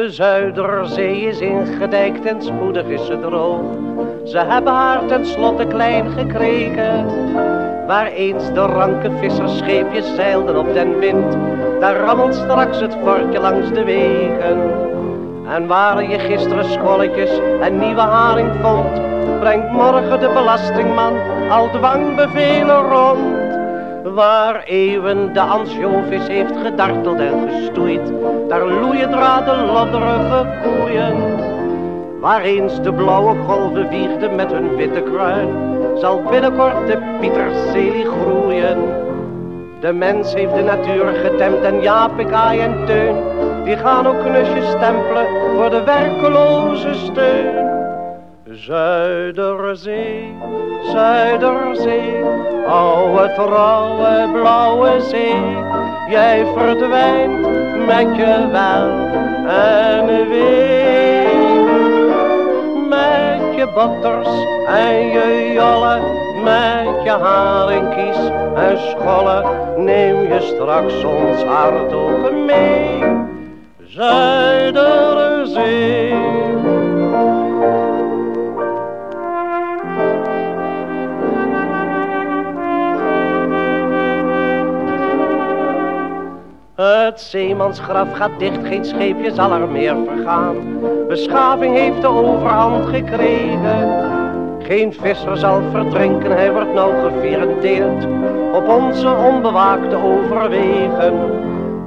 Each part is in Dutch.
De Zuiderzee is ingedijkt en spoedig is ze droog. Ze hebben haar tenslotte klein gekregen. Waar eens de ranke vissersscheepjes zeilden op den wind, daar rammelt straks het vorkje langs de wegen. En waar je gisteren scholletjes en nieuwe haring vond, brengt morgen de belastingman al dwangbevelen rond. Waar eeuwen de ansjovis heeft gedarteld en gestoeid, daar loeien draden lodderige koeien. Waar eens de blauwe golven wiegden met hun witte kruin, zal binnenkort de pieterselie groeien. De mens heeft de natuur getemd en Jaap, en Teun, die gaan ook knusjes stempelen voor de werkeloze steun. Zuiderzee, Zuiderzee, oude trouwe blauwe zee, jij verdwijnt met je wel en wee. Met je botters en je jolle, met je haringkies en scholle, neem je straks ons hart ook mee. Zuiderzee. Het zeemansgraf gaat dicht, geen scheepje zal er meer vergaan. Beschaving heeft de overhand gekregen. Geen visser zal verdrinken, hij wordt nou gevirendeeld op onze onbewaakte overwegen.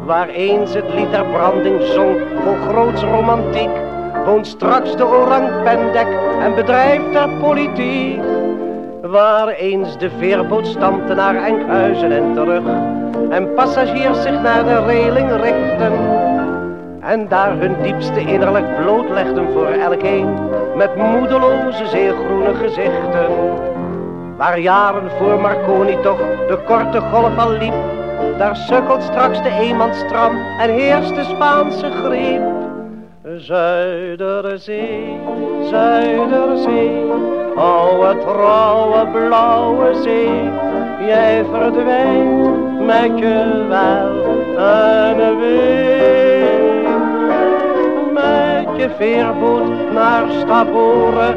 Waar eens het lied der branding zong, vol groots romantiek, woont straks de orang pendek en bedrijft der politiek. Waar eens de veerboot stampte naar Enkhuizen en terug en passagiers zich naar de reling richten. En daar hun diepste innerlijk blootlegden voor elkeen met moedeloze zeegroene gezichten. Waar jaren voor Marconi toch de korte golf al liep, daar sukkelt straks de eenmansstram en heerst de Spaanse griep. Zuiderzee, Zuiderzee, oude trouwe blauwe zee, jij verdwijnt met je wel een wee. Met je veerboot naar Stavoren,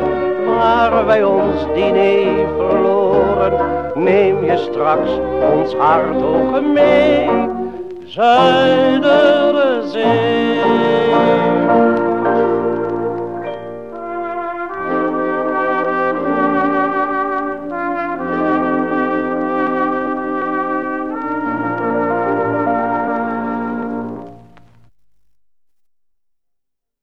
waar wij ons diner verloren, neem je straks ons hart ook mee. Zuiderzee.